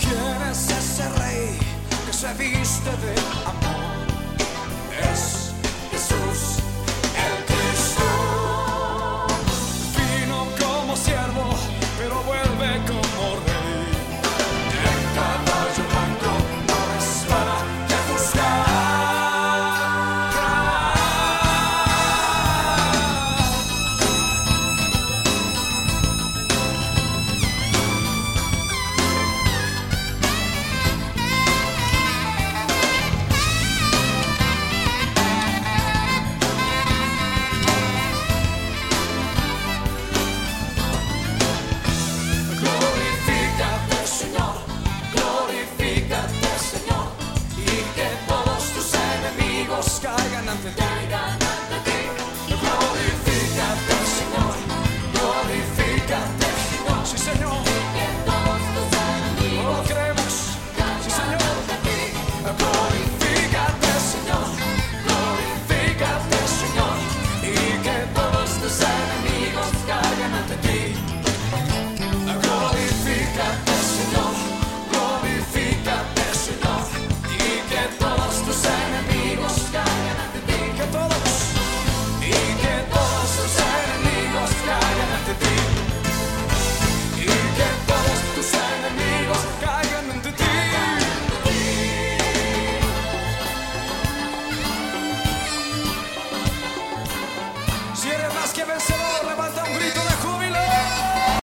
¿Quién es ese rey que se viste de